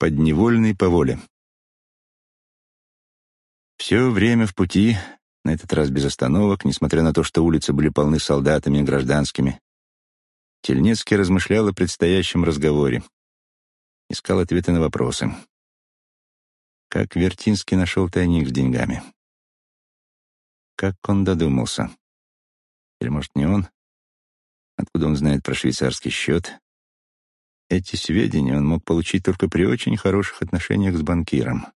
Подневольный по воле. Все время в пути, на этот раз без остановок, несмотря на то, что улицы были полны солдатами и гражданскими, Тельнецкий размышлял о предстоящем разговоре, искал ответы на вопросы. Как Вертинский нашел тайник с деньгами? Как он додумался? Или, может, не он? Откуда он знает про швейцарский счет? Эти сведения он мог получить только при очень хороших отношениях с банкиром.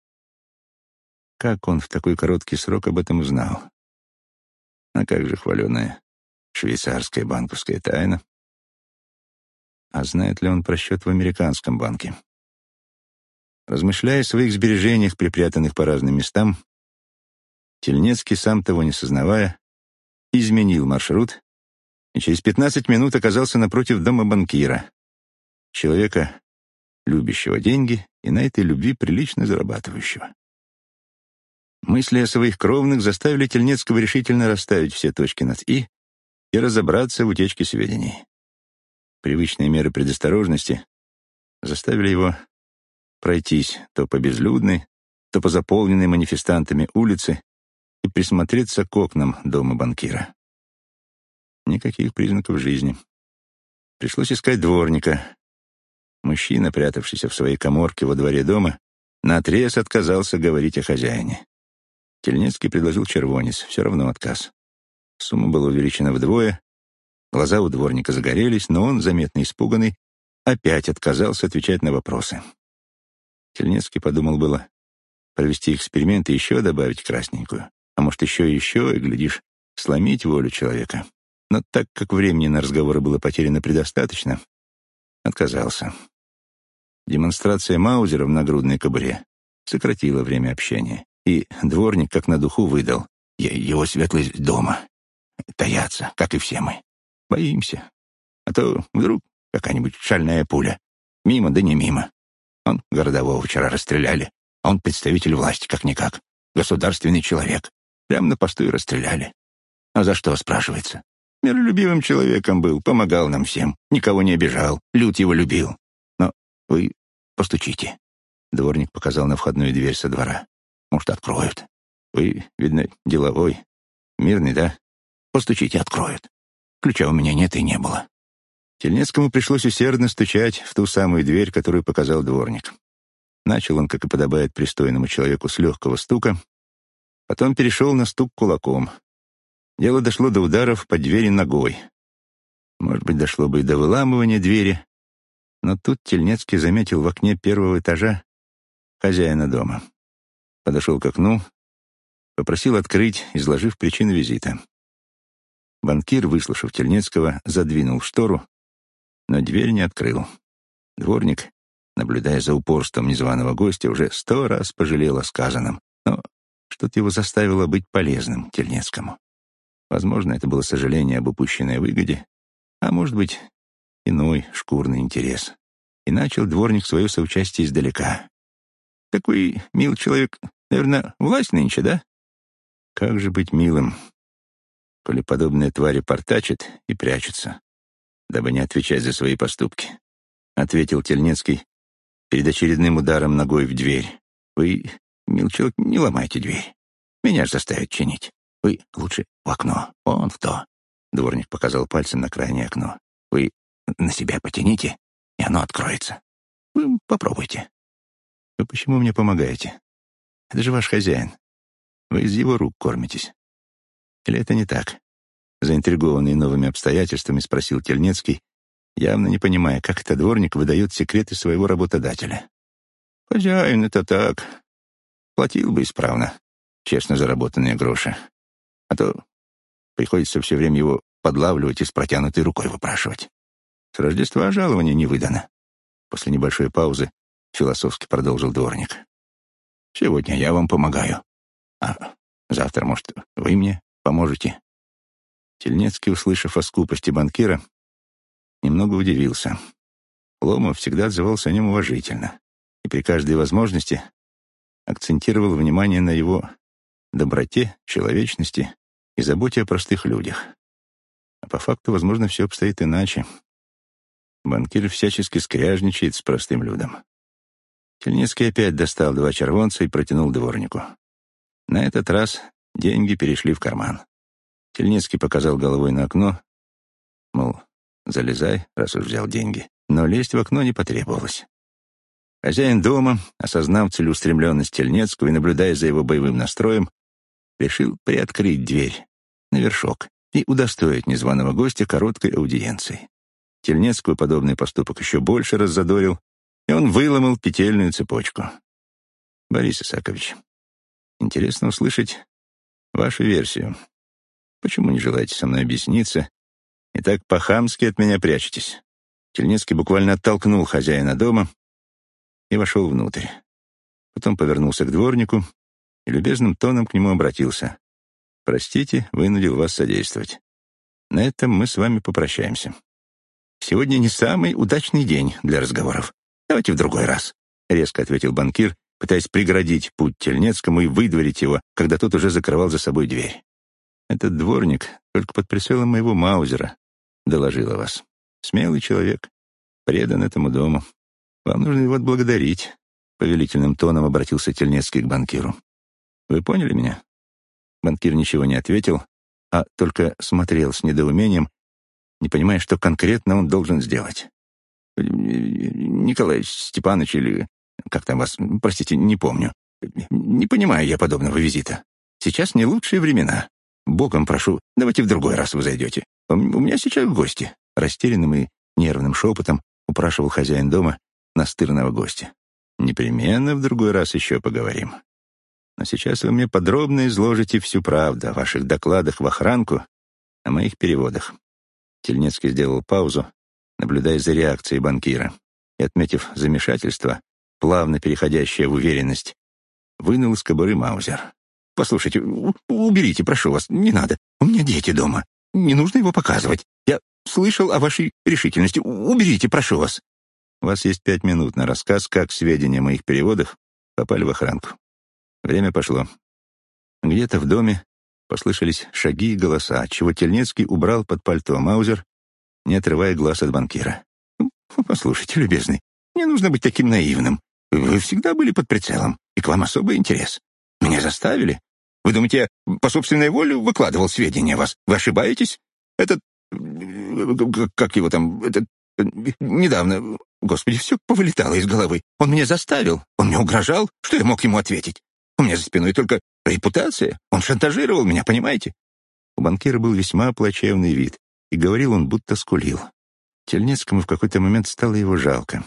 Как он в такой короткий срок об этом узнал? А как же хваленая швейцарская банковская тайна? А знает ли он про счет в американском банке? Размышляя о своих сбережениях, припрятанных по разным местам, Тельнецкий, сам того не сознавая, изменил маршрут и через 15 минут оказался напротив дома банкира, человека, любящего деньги и на этой любви прилично зарабатывающего. Мысли о своих кровных заставили Тельнецкого решительно расставить все точки над «и» и разобраться в утечке сведений. Привычные меры предосторожности заставили его пройтись то по безлюдной, то по заполненной манифестантами улице и присмотреться к окнам дома банкира. Никаких признаков жизни. Пришлось искать дворника, Мужчина, прятавшийся в своей коморке во дворе дома, наотрез отказался говорить о хозяине. Тельнецкий предложил червонец, все равно отказ. Сумма была увеличена вдвое, глаза у дворника загорелись, но он, заметно испуганный, опять отказался отвечать на вопросы. Тельнецкий подумал было провести эксперимент и еще добавить красненькую, а может еще и еще, и, глядишь, сломить волю человека. Но так как времени на разговоры было потеряно предостаточно, отказался. Демонстрация Маузера в нагрудной кобуре сократила время общения, и дворник как на духу выдал. Его светлость дома. Таятся, как и все мы. Боимся. А то вдруг какая-нибудь шальная пуля. Мимо да не мимо. Он городового вчера расстреляли. А он представитель власти, как-никак. Государственный человек. Прямо на посту и расстреляли. А за что, спрашивается? Миролюбивым человеком был, помогал нам всем, никого не обижал, люд его любил. «Вы постучите». Дворник показал на входную дверь со двора. «Может, откроют. Вы, видно, деловой. Мирный, да? Постучите, откроют. Ключа у меня нет и не было». Тельнецкому пришлось усердно стучать в ту самую дверь, которую показал дворник. Начал он, как и подобает пристойному человеку, с легкого стука, потом перешел на стук кулаком. Дело дошло до ударов по двери ногой. Может быть, дошло бы и до выламывания двери, но тут Тельнецкий заметил в окне первого этажа хозяина дома. Подошел к окну, попросил открыть, изложив причину визита. Банкир, выслушав Тельнецкого, задвинул штору, но дверь не открыл. Дворник, наблюдая за упорством незваного гостя, уже сто раз пожалел о сказанном, но что-то его заставило быть полезным Тельнецкому. Возможно, это было сожаление об упущенной выгоде, а может быть, иной шкурный интерес. И начал дворник свое соучастие издалека. «Такой мил человек, наверное, власть нынче, да?» «Как же быть милым, коли подобные твари портачат и прячутся, дабы не отвечать за свои поступки?» — ответил Тельнецкий перед очередным ударом ногой в дверь. «Вы, мил человек, не ломайте дверь. Меня же заставят чинить. Вы лучше в окно, вон в то». Дворник показал пальцем на крайнее окно. «Вы на себя потяните, и оно откроется. Вы попробуйте. Вы почему мне помогаете? Это же ваш хозяин. Вы из его рук кормитесь. Или это не так? Заинтригованный новыми обстоятельствами, спросил Тельнецкий, явно не понимая, как этот дворник выдает секреты своего работодателя. Хозяин, это так. Платил бы исправно, честно заработанные гроши. А то приходится все время его подлавливать и с протянутой рукой выпрашивать. С Рождества жалование не выдано. После небольшой паузы философски продолжил дворник. Сегодня я вам помогаю. А завтра, может, вы мне поможете? Тельнецкий, услышав о скупости банкира, немного удивился. Ломов всегда отзывался о нем уважительно и при каждой возможности акцентировал внимание на его доброте, человечности и заботе о простых людях. А по факту, возможно, все обстоит иначе. Банкир всячески скряжничает с простым людом. Тельницкий опять достал два червонца и протянул дворнику. На этот раз деньги перешли в карман. Тельницкий показал головой на окно, мол, залезай, раз уж взял деньги. Но лезть в окно не потребовалось. Хозяин дома, осознав целеустремленность Тельнецкого и наблюдая за его боевым настроем, решил приоткрыть дверь на вершок и удостоить незваного гостя короткой аудиенцией. Тельнецкую подобный поступок еще больше раззадорил, и он выломал петельную цепочку. «Борис Исакович, интересно услышать вашу версию. Почему не желаете со мной объясниться и так по-хамски от меня прячетесь?» Тельнецкий буквально оттолкнул хозяина дома и вошел внутрь. Потом повернулся к дворнику и любезным тоном к нему обратился. «Простите, вынудил вас содействовать. На этом мы с вами попрощаемся. Сегодня не самый удачный день для разговоров. Давайте в другой раз», — резко ответил банкир, пытаясь преградить путь Тельнецкому и выдворить его, когда тот уже закрывал за собой дверь. «Этот дворник только под прицелом моего Маузера», — доложила вас. «Смелый человек, предан этому дому. Вам нужно его отблагодарить», — повелительным тоном обратился Тельнецкий к банкиру. «Вы поняли меня?» Банкир ничего не ответил, а только смотрел с недоумением, не понимая, что конкретно он должен сделать. «Николай Степанович или как там вас, простите, не помню. Не понимаю я подобного визита. Сейчас не лучшие времена. Богом прошу, давайте в другой раз вы зайдете. У меня сейчас гости». Растерянным и нервным шепотом упрашивал хозяин дома настырного гостя. «Непременно в другой раз еще поговорим. Но сейчас вы мне подробно изложите всю правду о ваших докладах в охранку, о моих переводах». Тельнецкий сделал паузу, наблюдая за реакцией банкира, и, отметив замешательство, плавно переходящее в уверенность, вынул из кобуры Маузер. «Послушайте, уберите, прошу вас, не надо. У меня дети дома. Не нужно его показывать. Я слышал о вашей решительности. Уберите, прошу вас». У вас есть пять минут на рассказ, как сведения о моих переводах попали в охранку. Время пошло. Где-то в доме послышались шаги и голоса, чего Тельнецкий убрал под пальто Маузер, не отрывая глаз от банкира. «Ну, «Послушайте, любезный, не нужно быть таким наивным. Вы всегда были под прицелом, и к вам особый интерес. Меня заставили. Вы думаете, я по собственной воле выкладывал сведения о вас? Вы ошибаетесь? Этот... Как его там... Этот... Недавно... Господи, все повылетало из головы. Он меня заставил, он мне угрожал. Что я мог ему ответить? У меня за спиной только репутация. Он шантажировал меня, понимаете? У банкира был весьма плачевный вид, и говорил он, будто скулил. Тельнецкому в какой-то момент стало его жалко.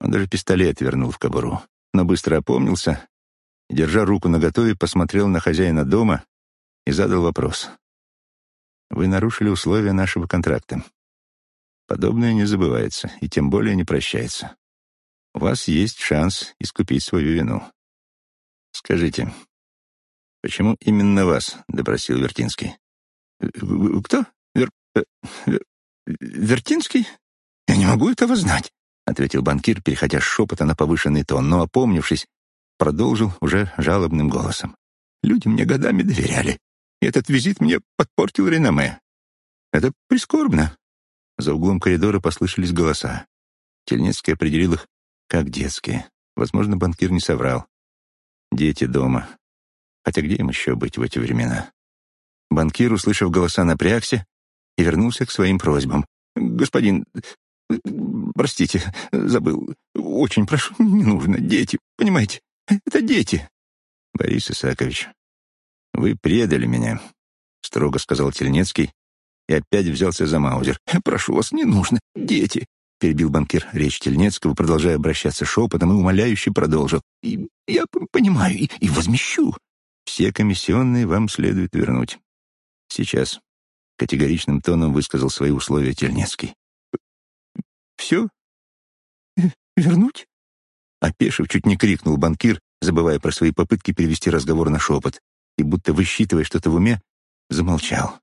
Он даже пистолет вернул в кобуру, но быстро опомнился и, держа руку наготове, посмотрел на хозяина дома и задал вопрос. «Вы нарушили условия нашего контракта. Подобное не забывается и тем более не прощается. У вас есть шанс искупить свою вину. Скажите, почему именно вас?» — допросил Вертинский. «Кто? Вер... Э, Вер... Вертинский? Я не могу этого знать. — ответил банкир, переходя с шепота на повышенный тон, но, опомнившись, продолжил уже жалобным голосом. «Люди мне годами доверяли, и этот визит мне подпортил реноме. Это прискорбно». За углом коридора послышались голоса. Тельнецкий определил их как детские. Возможно, банкир не соврал. Дети дома. Хотя где им еще быть в эти времена? Банкир, услышав голоса, напрягся и вернулся к своим просьбам. «Господин, Простите, забыл. Очень прошу, не нужно. Дети, понимаете? Это дети. Борис Исакович, вы предали меня, строго сказал Тельнецкий и опять взялся за Маузер. Прошу вас, не нужно. Дети. Перебил банкир речь Тельнецкого, продолжая обращаться шепотом, и умоляюще продолжил. И я понимаю, и, и возмещу. Все комиссионные вам следует вернуть. Сейчас. Категоричным тоном высказал свои условия Тельнецкий. Все? Вернуть? Опешив, чуть не крикнул банкир, забывая про свои попытки перевести разговор на шепот, и, будто высчитывая что-то в уме, замолчал.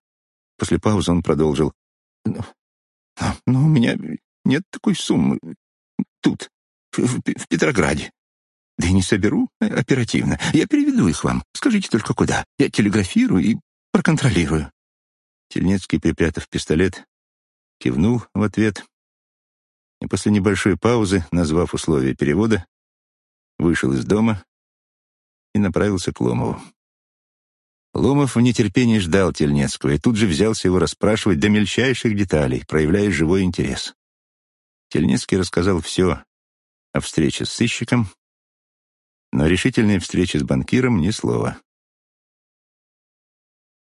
После паузы он продолжил. «Но, но у меня нет такой суммы. Тут, в, в, в Петрограде. Да и не соберу оперативно. Я переведу их вам. Скажите только куда. Я телеграфирую и проконтролирую». Тельнецкий, припрятав пистолет, кивнул в ответ и после небольшой паузы, назвав условия перевода, вышел из дома и направился к Ломову. Ломов в нетерпении ждал Тельнецкого и тут же взялся его расспрашивать до мельчайших деталей, проявляя живой интерес. Тельнецкий рассказал все о встрече с сыщиком, но решительной встрече с банкиром ни слова.